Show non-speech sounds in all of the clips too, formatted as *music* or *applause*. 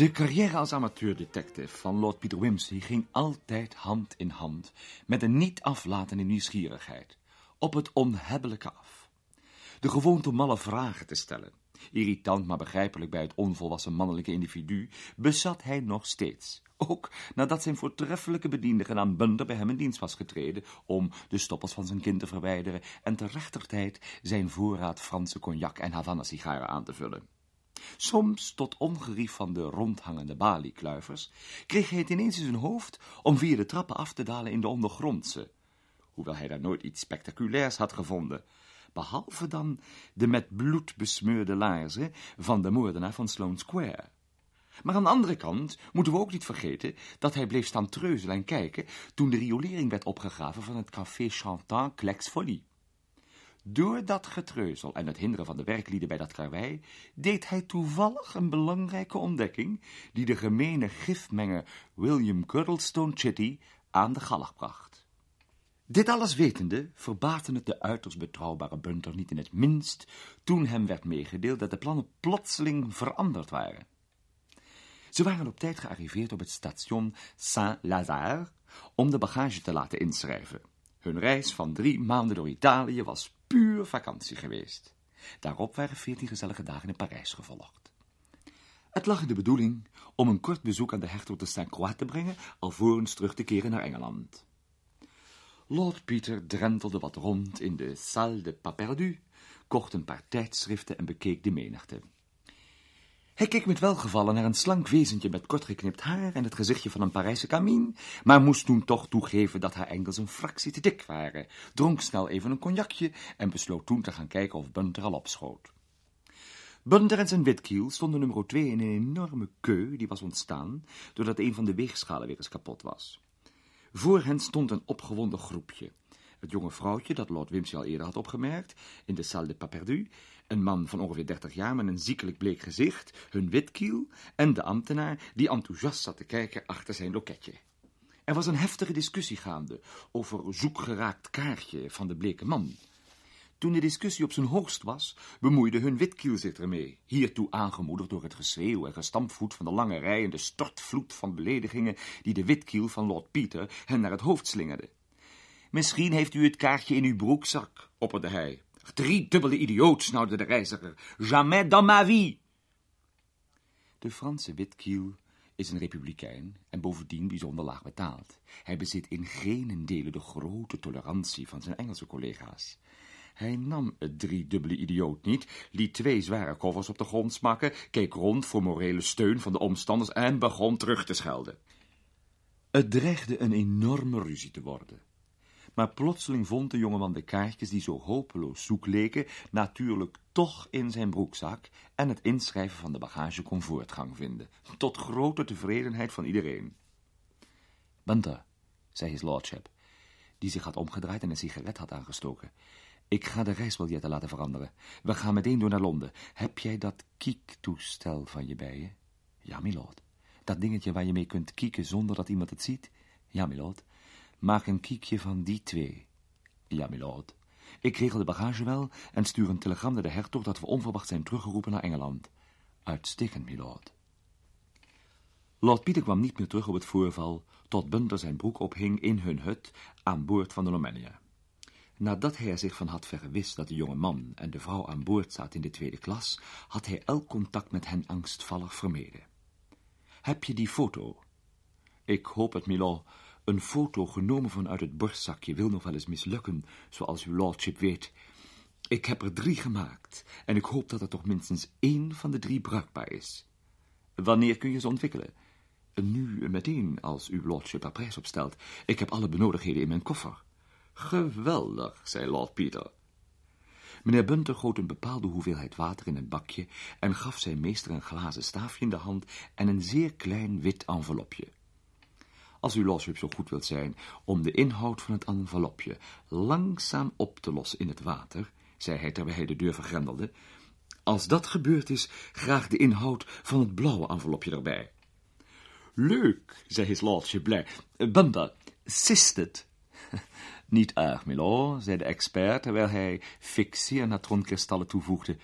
De carrière als amateurdetective van Lord Peter Wimsey ging altijd hand in hand met een niet aflatende nieuwsgierigheid, op het onhebbelijke af. De gewoonte om malle vragen te stellen, irritant maar begrijpelijk bij het onvolwassen mannelijke individu, bezat hij nog steeds. Ook nadat zijn voortreffelijke bediende gedaan Bunder bij hem in dienst was getreden om de stoppels van zijn kind te verwijderen en ter rechtertijd zijn voorraad Franse cognac en Havana-sigaren aan te vullen. Soms, tot ongerief van de rondhangende baliekluivers, kreeg hij het ineens in zijn hoofd om via de trappen af te dalen in de ondergrondse, hoewel hij daar nooit iets spectaculairs had gevonden, behalve dan de met bloed besmeurde laarzen van de moordenaar van Sloane Square. Maar aan de andere kant moeten we ook niet vergeten dat hij bleef staan treuzelen en kijken toen de riolering werd opgegraven van het café Chantant Clex Folie. Door dat getreuzel en het hinderen van de werklieden bij dat karwei, deed hij toevallig een belangrijke ontdekking, die de gemene gifmenger William Curdlestone Chitty aan de galg bracht. Dit alles wetende, verbaatte het de uiterst betrouwbare Bunter niet in het minst, toen hem werd meegedeeld dat de plannen plotseling veranderd waren. Ze waren op tijd gearriveerd op het station Saint-Lazare om de bagage te laten inschrijven. Hun reis van drie maanden door Italië was puur vakantie geweest. Daarop waren veertien gezellige dagen in Parijs gevolgd. Het lag in de bedoeling om een kort bezoek aan de hertog de Saint-Croix te brengen, alvorens terug te keren naar Engeland. Lord Peter drentelde wat rond in de Salle de Pas Perdu, kocht een paar tijdschriften en bekeek de menigte. Hij keek met welgevallen naar een slank wezentje met kort geknipt haar en het gezichtje van een Parijse kamien, maar moest toen toch toegeven dat haar enkels een fractie te dik waren, dronk snel even een cognacje en besloot toen te gaan kijken of Bunter al opschoot. Bunter en zijn witkiel stonden nummer 2 in een enorme keu die was ontstaan doordat een van de weegschalen weer eens kapot was. Voor hen stond een opgewonden groepje. Het jonge vrouwtje, dat Lord Wimsey al eerder had opgemerkt, in de salle de pas perdu, een man van ongeveer dertig jaar met een ziekelijk bleek gezicht, hun witkiel, en de ambtenaar die enthousiast zat te kijken achter zijn loketje. Er was een heftige discussie gaande over zoekgeraakt kaartje van de bleke man. Toen de discussie op zijn hoogst was, bemoeide hun witkiel zich ermee, hiertoe aangemoedigd door het geschreeuw en gestampvoet van de lange rij en de stortvloed van beledigingen die de witkiel van Lord Peter hen naar het hoofd slingerde. Misschien heeft u het kaartje in uw broekzak, opperde hij. Drie dubbele idioot, snauwde de reiziger. Jamais dans ma vie! De Franse witkiel is een republikein en bovendien bijzonder laag betaald. Hij bezit in geen delen de grote tolerantie van zijn Engelse collega's. Hij nam het driedubbele idioot niet, liet twee zware koffers op de grond smakken, keek rond voor morele steun van de omstanders en begon terug te schelden. Het dreigde een enorme ruzie te worden. Maar plotseling vond de jongeman de kaartjes die zo hopeloos zoek leken, natuurlijk toch in zijn broekzak en het inschrijven van de bagage kon voortgang vinden, tot grote tevredenheid van iedereen. Bunter, zei his lordship, die zich had omgedraaid en een sigaret had aangestoken. Ik ga de reisbiljetten laten veranderen. We gaan meteen door naar Londen. Heb jij dat kiektoestel van je bij je? Ja, milord. Dat dingetje waar je mee kunt kieken zonder dat iemand het ziet? Ja, milord. Maak een kiekje van die twee. Ja, milord. Ik regel de bagage wel en stuur een telegram naar de hertog dat we onverwacht zijn teruggeroepen naar Engeland. Uitstekend, milord. Lord Pieter kwam niet meer terug op het voorval, tot Bunter zijn broek ophing in hun hut aan boord van de Normannia. Nadat hij er zich van had vergewist dat de jonge man en de vrouw aan boord zaten in de tweede klas, had hij elk contact met hen angstvallig vermeden. Heb je die foto? Ik hoop het, milord. Een foto genomen vanuit het borstzakje wil nog wel eens mislukken, zoals uw lordship weet. Ik heb er drie gemaakt en ik hoop dat er toch minstens één van de drie bruikbaar is. Wanneer kun je ze ontwikkelen? Nu meteen, als uw lordship er prijs op stelt. Ik heb alle benodigdheden in mijn koffer. Geweldig, zei Lord Peter. Meneer Bunter goot een bepaalde hoeveelheid water in een bakje en gaf zijn meester een glazen staafje in de hand en een zeer klein wit envelopje. Als uw lordship zo goed wilt zijn om de inhoud van het envelopje langzaam op te lossen in het water, zei hij terwijl hij de deur vergrendelde, als dat gebeurd is, graag de inhoud van het blauwe envelopje erbij. Leuk, zei his lordship blij. Bunter, sist het? *laughs* Niet erg, milord, zei de expert, terwijl hij fixeer natronkristallen toevoegde.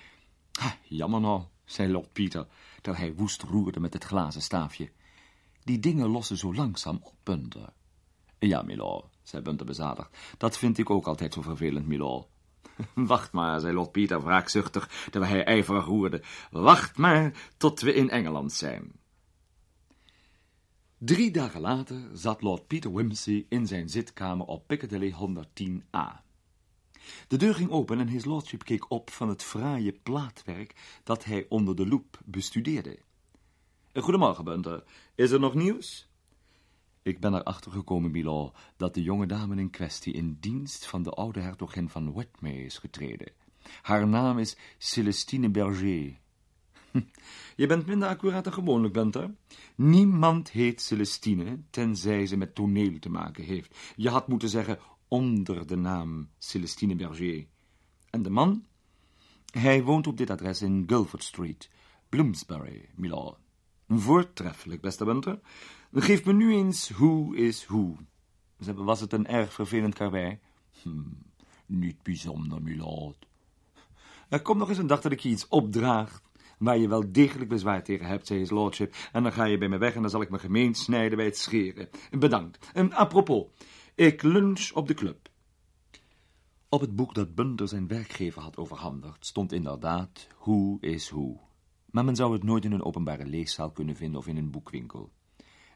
Ah, jammer nou, zei Lord Peter, terwijl hij woest roerde met het glazen staafje. Die dingen lossen zo langzaam op, Bunter. Ja, Milord, zei Bunter bezadigd. Dat vind ik ook altijd zo vervelend, Milord. *laughs* Wacht maar, zei Lord Peter wraakzuchtig, terwijl hij ijverig roerde. Wacht maar tot we in Engeland zijn. Drie dagen later zat Lord Peter Wimsey in zijn zitkamer op Piccadilly 110a. De deur ging open en his lordship keek op van het fraaie plaatwerk dat hij onder de loep bestudeerde. Goedemorgen, Bunter. Is er nog nieuws? Ik ben erachter gekomen, Milord, dat de jonge dame in kwestie in dienst van de oude hertogin van Wetmay is getreden. Haar naam is Celestine Berger. *laughs* Je bent minder accuraat dan gewoonlijk, Bunter. Niemand heet Celestine, tenzij ze met toneel te maken heeft. Je had moeten zeggen onder de naam Celestine Berger. En de man? Hij woont op dit adres in Guildford Street, Bloomsbury, milord. Voortreffelijk, beste Bunter. Geef me nu eens hoe is hoe. Was het een erg vervelend karwei? Hm, niet bijzonder, milord. Er komt nog eens een dag dat ik je iets opdraag waar je wel degelijk bezwaar tegen hebt, zei his lordship, en dan ga je bij me weg en dan zal ik me gemeen snijden bij het scheren. Bedankt. En apropos, ik lunch op de club. Op het boek dat Bunter zijn werkgever had overhandigd, stond inderdaad hoe is hoe. Maar men zou het nooit in een openbare leeszaal kunnen vinden of in een boekwinkel.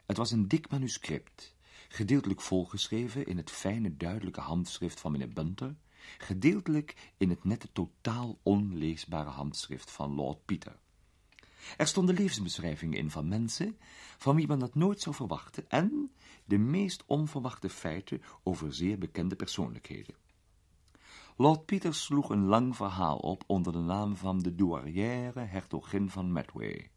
Het was een dik manuscript, gedeeltelijk volgeschreven in het fijne, duidelijke handschrift van meneer Bunter, gedeeltelijk in het nette, totaal onleesbare handschrift van Lord Peter. Er stonden levensbeschrijvingen in van mensen van wie men dat nooit zou verwachten en de meest onverwachte feiten over zeer bekende persoonlijkheden. Lord Peter sloeg een lang verhaal op onder de naam van de douairière hertogin van Medway.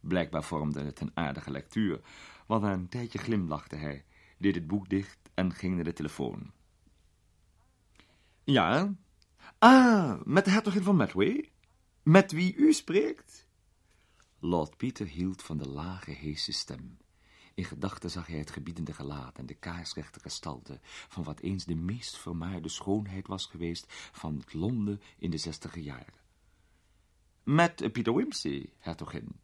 Blijkbaar vormde het een aardige lectuur, want na een tijdje glimlachte hij, deed het boek dicht en ging naar de telefoon. Ja? Ah, met de hertogin van Medway? Met wie u spreekt? Lord Peter hield van de lage, heese stem. In gedachten zag hij het gebiedende gelaat en de kaarsrechte gestalte van wat eens de meest vermaarde schoonheid was geweest van Londen in de zestiger jaren. Met Peter Wimsey, hertogin.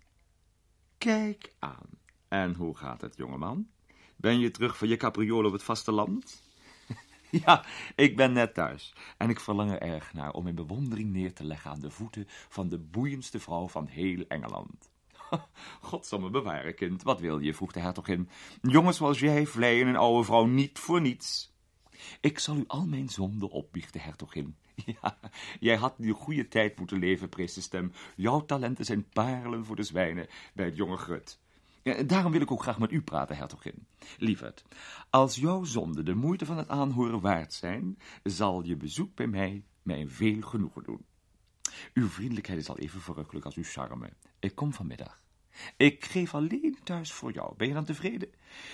Kijk aan. En hoe gaat het, jongeman? Ben je terug van je capriool op het vasteland? *laughs* Ja, ik ben net thuis. En ik verlang er erg naar om mijn bewondering neer te leggen aan de voeten van de boeiendste vrouw van heel Engeland. *laughs* God zal me bewaren, kind. Wat wil je? vroeg de hertogin. Jongens zoals jij vleien een oude vrouw niet voor niets. Ik zal u al mijn zonden opbiechten, hertogin. *laughs* Ja, jij had die goede tijd moeten leven, stem. Jouw talenten zijn parelen voor de zwijnen bij het jonge grut. Daarom wil ik ook graag met u praten, hertogin. Lieverd, als jouw zonden de moeite van het aanhoren waard zijn, zal je bezoek bij mij mij veel genoegen doen. Uw vriendelijkheid is al even verrukkelijk als uw charme. Ik kom vanmiddag. Ik geef alleen thuis voor jou. Ben je dan tevreden?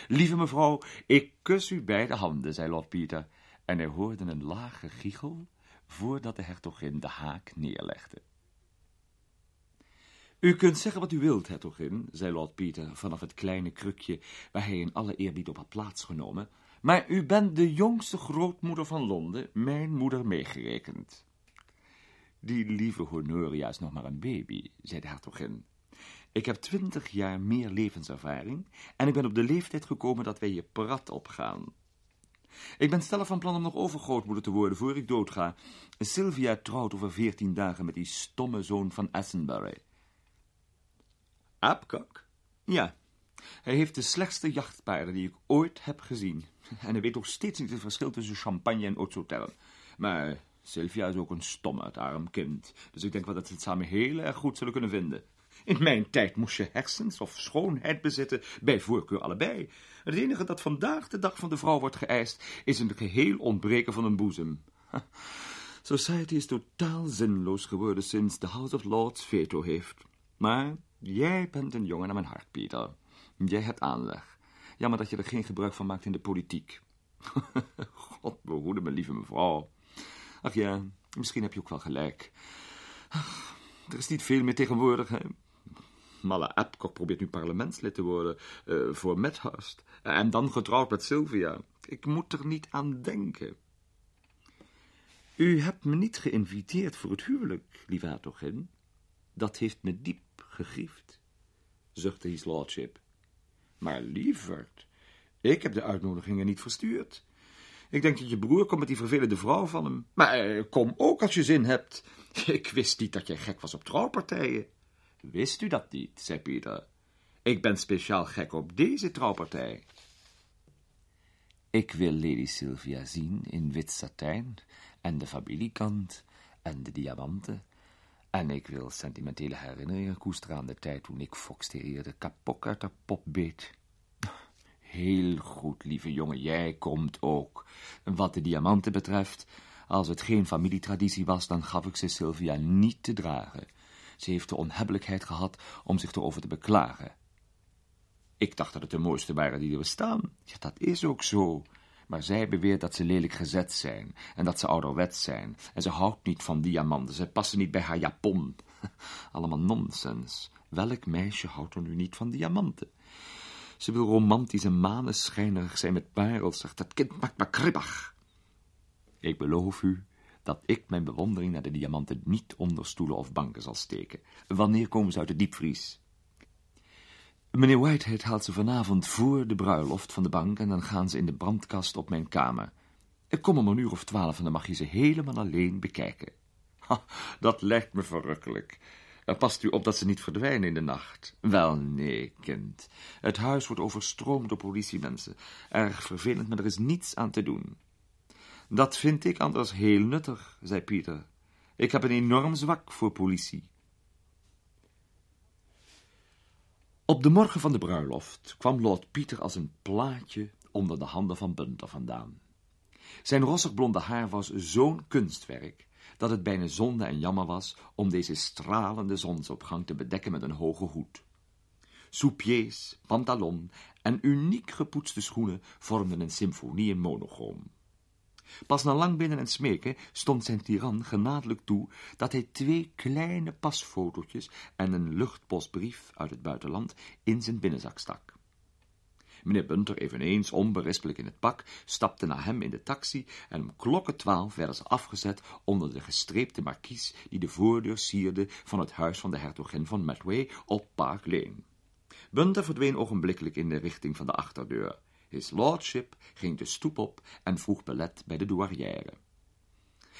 Lieve mevrouw, ik kus u beide handen, zei Lord Peter, en hij hoorde een lage giechel voordat de hertogin de haak neerlegde. U kunt zeggen wat u wilt, hertogin, zei Lord Peter vanaf het kleine krukje waar hij in alle eerbied op had plaatsgenomen, maar u bent de jongste grootmoeder van Londen, mijn moeder meegerekend. Die lieve Honoria is nog maar een baby, zei de hertogin. Ik heb twintig jaar meer levenservaring en ik ben op de leeftijd gekomen dat wij je prat opgaan. Ik ben stellig van plan om nog overgrootmoeder te worden voor ik doodga. Sylvia trouwt over veertien dagen met die stomme zoon van Assenbury. Apcock? Ja. Hij heeft de slechtste jachtpaarden die ik ooit heb gezien. En hij weet ook steeds niet het verschil tussen champagne en haute Maar Sylvia is ook een stomme, het arm kind. Dus ik denk wel dat ze het samen heel erg goed zullen kunnen vinden. In mijn tijd moest je hersens of schoonheid bezitten, bij voorkeur allebei. Het enige dat vandaag de dag van de vrouw wordt geëist, is een geheel ontbreken van een boezem. *laughs* Society is totaal zinloos geworden sinds de House of Lords veto heeft. Maar jij bent een jongen naar mijn hart, Peter. Jij hebt aanleg. Jammer dat je er geen gebruik van maakt in de politiek. *laughs* God behoede me, lieve mevrouw. Ach ja, misschien heb je ook wel gelijk. Er is niet veel meer tegenwoordig, hè? Malle Epcot probeert nu parlementslid te worden uh, voor Medhurst. En dan getrouwd met Sylvia. Ik moet er niet aan denken. U hebt me niet geïnviteerd voor het huwelijk, lieve hertogin. Dat heeft me diep gegriefd, zuchtte his lordship. Maar lieverd, ik heb de uitnodigingen niet verstuurd. Ik denk dat je broer komt met die vervelende vrouw van hem. Maar eh, kom ook als je zin hebt. *laughs* Ik wist niet dat jij gek was op trouwpartijen. Wist u dat niet, zei Pieter. Ik ben speciaal gek op deze trouwpartij. Ik wil Lady Sylvia zien in wit satijn en de familiekant en de diamanten. En ik wil sentimentele herinneringen koesteren aan de tijd toen ik Fox de kapok uit de pop beet. Heel goed, lieve jongen, jij komt ook. Wat de diamanten betreft, als het geen familietraditie was, dan gaf ik ze Sylvia niet te dragen. Ze heeft de onhebbelijkheid gehad om zich erover te beklagen. Ik dacht dat het de mooiste waren die er bestaan. Ja, dat is ook zo. Maar zij beweert dat ze lelijk gezet zijn en dat ze ouderwets zijn. En ze houdt niet van diamanten, ze passen niet bij haar japon. *laughs* Allemaal nonsens. Welk meisje houdt er nu niet van diamanten? Ze wil romantisch en zijn met parels, dat kind maakt me kribbig. Ik beloof u dat ik mijn bewondering naar de diamanten niet onder stoelen of banken zal steken. Wanneer komen ze uit de diepvries? Meneer Whitehead haalt ze vanavond voor de bruiloft van de bank en dan gaan ze in de brandkast op mijn kamer. Ik kom om een uur of twaalf en dan mag je ze helemaal alleen bekijken. Dat lijkt me verrukkelijk. Er past u op dat ze niet verdwijnen in de nacht. Wel, nee, kind. Het huis wordt overstroomd door politiemensen. Erg vervelend, maar er is niets aan te doen. Dat vind ik anders heel nuttig, zei Pieter. Ik heb een enorm zwak voor politie. Op de morgen van de bruiloft kwam Lord Pieter als een plaatje onder de handen van Bunter vandaan. Zijn rossig blonde haar was zo'n kunstwerk, dat het bijna zonde en jammer was om deze stralende zonsopgang te bedekken met een hoge hoed. Soupiers, pantalon en uniek gepoetste schoenen vormden een symfonie in monochroom. Pas na lang binnen en smeken stond zijn tiran genadelijk toe dat hij twee kleine pasfotootjes en een luchtpostbrief uit het buitenland in zijn binnenzak stak. Meneer Bunter, eveneens onberispelijk in het pak, stapte naar hem in de taxi en om klokken twaalf werden ze afgezet onder de gestreepte markies die de voordeur sierde van het huis van de hertogin van Medway op Park Lane. Bunter verdween ogenblikkelijk in de richting van de achterdeur. His lordship ging de stoep op en vroeg belet bij de douarière.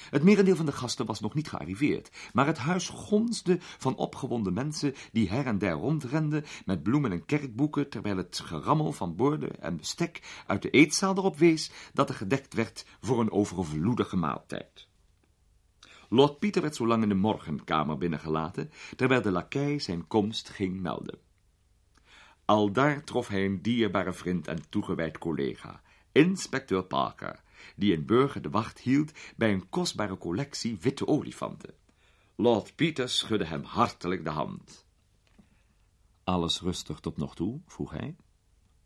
Het merendeel van de gasten was nog niet gearriveerd, maar het huis gonsde van opgewonden mensen die her en der rondrenden met bloemen en kerkboeken, terwijl het gerammel van borden en bestek uit de eetzaal erop wees dat er gedekt werd voor een overvloedige maaltijd. Lord Pieter werd zo lang in de morgenkamer binnengelaten, terwijl de lakij zijn komst ging melden. Aldaar trof hij een dierbare vriend en toegewijd collega, inspecteur Parker, die in Burger de wacht hield bij een kostbare collectie witte olifanten. Lord Peter schudde hem hartelijk de hand. Alles rustig tot nog toe? vroeg hij.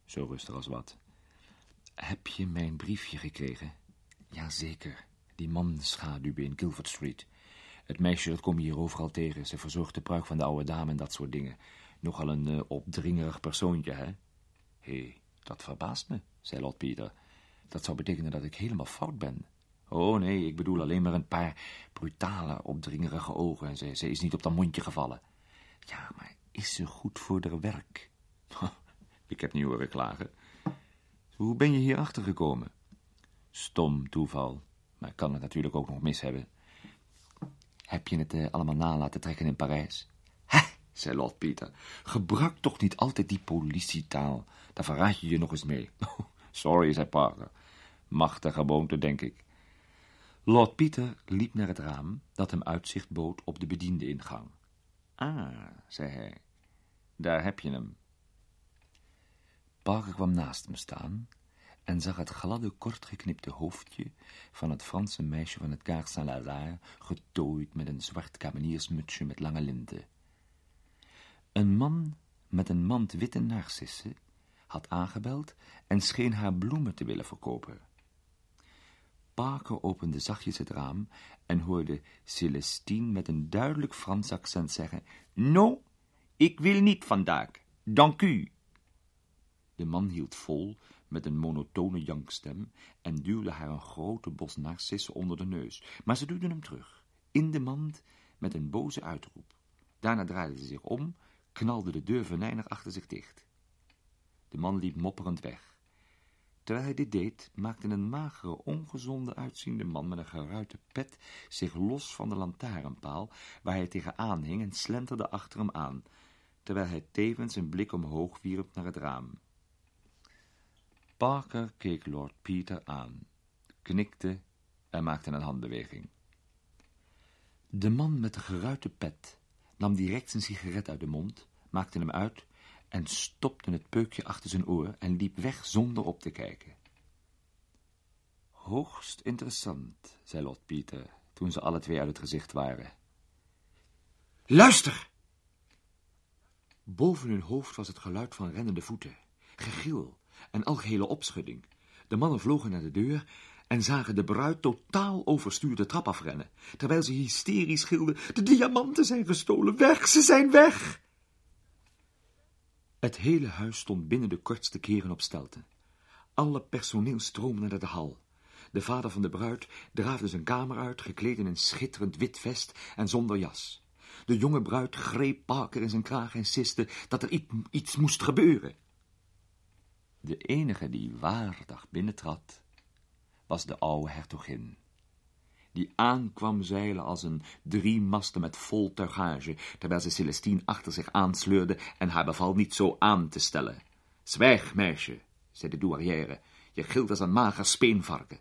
Zo rustig als wat. Heb je mijn briefje gekregen? Jazeker, die man schaduw in Guildford Street. Het meisje dat kom je hier overal tegen. Ze verzorgt de pruik van de oude dame en dat soort dingen. Nogal een uh, opdringerig persoontje, hè? Hé, dat verbaast me, zei Lord Peter. Dat zou betekenen dat ik helemaal fout ben. Oh nee, ik bedoel alleen maar een paar brutale, opdringerige ogen en ze, is niet op dat mondje gevallen. Ja, maar is ze goed voor haar werk? *laughs* ik heb niet horen klagen. Hoe ben je hier achter gekomen? Stom toeval, maar ik kan het natuurlijk ook nog mis hebben. Heb je het uh, allemaal na laten trekken in Parijs? Zei Lord Peter. Gebruik toch niet altijd die politietaal. Daar verraad je je nog eens mee. *laughs* Sorry, zei Parker. Machtige gewoonte, denk ik. Lord Peter liep naar het raam, dat hem uitzicht bood op de bediende ingang. Ah, zei hij, daar heb je hem. Parker kwam naast hem staan en zag het gladde, kortgeknipte hoofdje van het Franse meisje van het Kaar Saint-Lazare getooid met een zwart kameniersmutsje met lange linten. Een man met een mand witte narcissen had aangebeld en scheen haar bloemen te willen verkopen. Parker opende zachtjes het raam en hoorde Celestine met een duidelijk Frans accent zeggen, No, ik wil niet vandaag, dank u. De man hield vol met een monotone jankstem en duwde haar een grote bos narcissen onder de neus, maar ze duwde hem terug, in de mand met een boze uitroep. Daarna draaide ze zich om knalde de deur venijnig achter zich dicht. De man liep mopperend weg. Terwijl hij dit deed, maakte een magere, ongezonde uitziende man met een geruite pet zich los van de lantaarnpaal waar hij tegenaan hing en slenterde achter hem aan, terwijl hij tevens een blik omhoog wierp naar het raam. Parker keek Lord Peter aan, knikte en maakte een handbeweging. De man met de geruite pet nam direct zijn sigaret uit de mond, maakte hem uit en stopte het peukje achter zijn oor en liep weg zonder op te kijken. Hoogst interessant, zei Lord Peter, toen ze alle twee uit het gezicht waren. Luister! Boven hun hoofd was het geluid van rennende voeten, gegil en algehele opschudding. De mannen vlogen naar de deur en zagen de bruid totaal overstuur de trap afrennen, terwijl ze hysterisch gilden, de diamanten zijn gestolen, weg, ze zijn weg! Het hele huis stond binnen de kortste keren op stelten. Alle personeel stroomde naar de hal. De vader van de bruid draafde zijn kamer uit, gekleed in een schitterend wit vest en zonder jas. De jonge bruid greep Parker in zijn kraag en siste dat er iets moest gebeuren. De enige die waardig binnentrad, was de oude hertogin die aankwam zeilen als een drie masten met vol tuigage, terwijl ze Celestine achter zich aansleurde en haar beval niet zo aan te stellen. Zwijg, meisje, zei de douarière, je gilt als een mager speenvarken.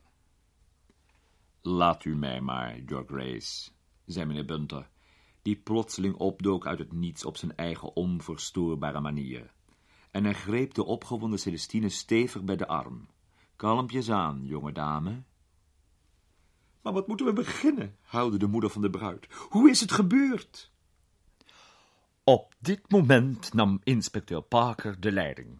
Laat u mij maar, Your Grace, zei meneer Bunter, die plotseling opdook uit het niets op zijn eigen onverstoorbare manier. En hij greep de opgewonden Celestine stevig bij de arm. Kalmpjes aan, jonge dame, maar wat moeten we beginnen? huilde de moeder van de bruid. Hoe is het gebeurd? Op dit moment nam inspecteur Parker de leiding.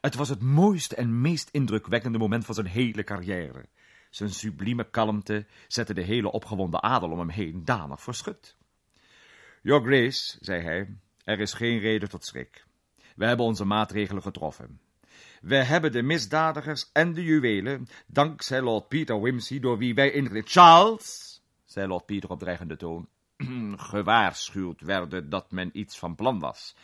Het was het mooiste en meest indrukwekkende moment van zijn hele carrière. Zijn sublieme kalmte zette de hele opgewonden adel om hem heen danig verschut. Your Grace, zei hij, er is geen reden tot schrik. We hebben onze maatregelen getroffen. We hebben de misdadigers en de juwelen, dankzij Lord Peter Wimsey, door wie wij in Charles, zei Lord Peter op dreigende toon, *clears throat* gewaarschuwd werden dat men iets van plan was.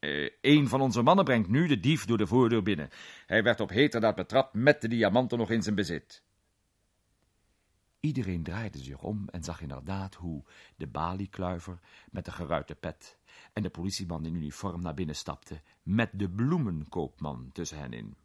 Uh, een van onze mannen brengt nu de dief door de voordeur binnen. Hij werd op heterdaad betrapt met de diamanten nog in zijn bezit. Iedereen draaide zich om en zag inderdaad hoe de baliekluiver met de geruite pet en de politieman in uniform naar binnen stapte, met de bloemenkoopman tussen hen in.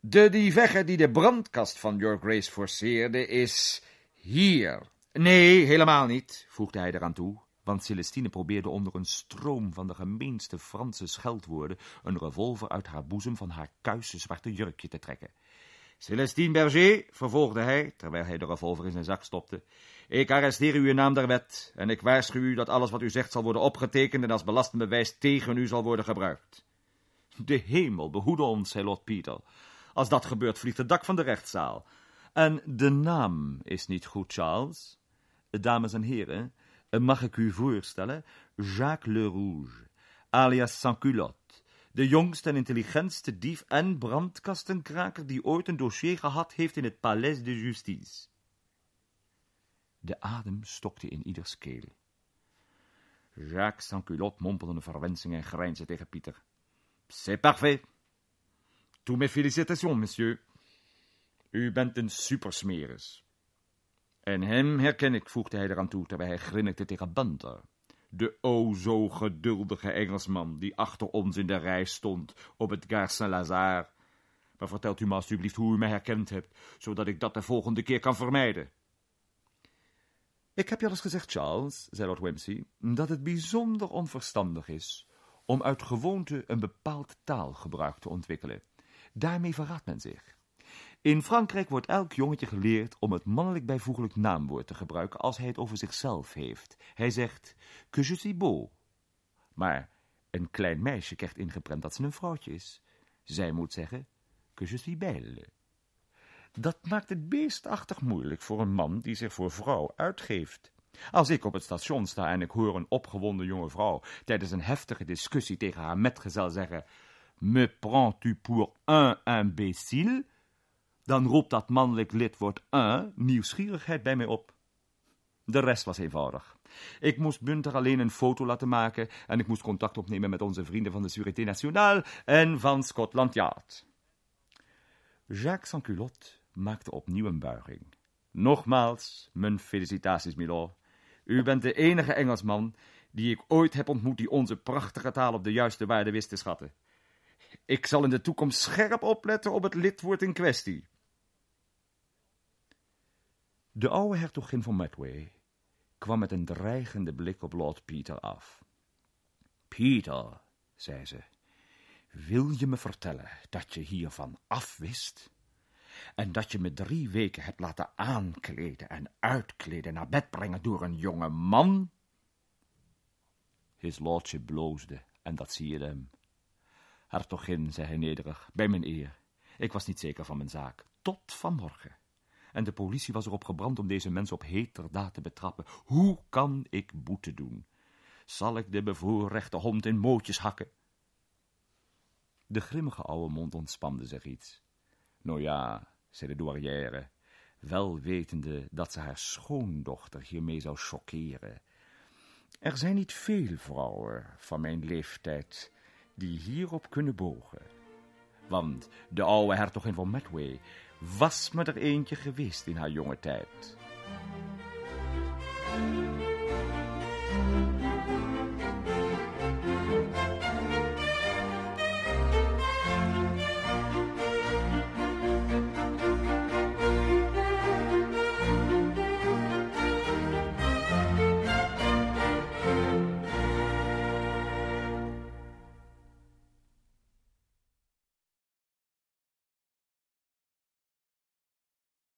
De dievegger die de brandkast van Your Grace forceerde is hier. Nee, helemaal niet, voegde hij eraan toe, want Celestine probeerde onder een stroom van de gemeenste Franse scheldwoorden een revolver uit haar boezem van haar kuisse zwarte jurkje te trekken. Celestine Berger, vervolgde hij, terwijl hij de revolver in zijn zak stopte, ik arresteer u in naam der wet en ik waarschuw u dat alles wat u zegt zal worden opgetekend en als belastend bewijs tegen u zal worden gebruikt. De hemel behoede ons, zei Lord Peter. Als dat gebeurt, vliegt het dak van de rechtszaal. En de naam is niet goed, Charles. Dames en heren, mag ik u voorstellen, Jacques Le Rouge, alias Sans-Culotte de jongste en intelligentste dief en brandkastenkraker die ooit een dossier gehad heeft in het Palais de Justice. De adem stokte in ieders keel. Jacques Sans-Culotte mompelde een verwensing en grijnsde tegen Pieter. C'est parfait. Tous mes félicitations, monsieur. U bent een supersmeris. En hem herken ik, voegde hij eraan toe, terwijl hij grinnikte tegen Bunter. De o zo geduldige Engelsman die achter ons in de rij stond op het Gare Saint-Lazare. Maar vertelt u me alstublieft hoe u mij herkend hebt, zodat ik dat de volgende keer kan vermijden. Ik heb je al eens gezegd, Charles, zei Lord Wimsey, dat het bijzonder onverstandig is om uit gewoonte een bepaald taalgebruik te ontwikkelen. Daarmee verraadt men zich. In Frankrijk wordt elk jongetje geleerd om het mannelijk bijvoeglijk naamwoord te gebruiken als hij het over zichzelf heeft. Hij zegt, que je suis beau. Maar een klein meisje krijgt ingeprent dat ze een vrouwtje is. Zij moet zeggen, que je suis belle. Dat maakt het beestachtig moeilijk voor een man die zich voor vrouw uitgeeft. Als ik op het station sta en ik hoor een opgewonden jonge vrouw tijdens een heftige discussie tegen haar metgezel zeggen, me prends-tu pour un imbécile? Dan roept dat mannelijk lidwoord un nieuwsgierigheid bij mij op. De rest was eenvoudig. Ik moest Bunter alleen een foto laten maken en ik moest contact opnemen met onze vrienden van de Sûreté Nationale en van Scotland Yard. Jacques Sansculotte maakte opnieuw een buiging. Nogmaals, mijn felicitaties, milord. U bent de enige Engelsman die ik ooit heb ontmoet die onze prachtige taal op de juiste waarde wist te schatten. Ik zal in de toekomst scherp opletten op het lidwoord in kwestie. De oude hertogin van Medway kwam met een dreigende blik op Lord Peter af. Peter, zei ze, wil je me vertellen dat je hiervan afwist? En dat je me drie weken hebt laten aankleden en uitkleden naar bed brengen door een jonge man? His lordship bloosde, en dat zie je hem. Hertogin, zei hij nederig, bij mijn eer. Ik was niet zeker van mijn zaak, tot vanmorgen. En de politie was erop gebrand om deze mens op heterdaad te betrappen. Hoe kan ik boete doen? Zal ik de bevoorrechte hond in mootjes hakken? De grimmige oude mond ontspande zich iets. Nou ja, zei de douarière, wel wetende dat ze haar schoondochter hiermee zou choqueren. Er zijn niet veel vrouwen van mijn leeftijd die hierop kunnen bogen. Want de oude hertogin van Medway was me er eentje geweest in haar jonge tijd.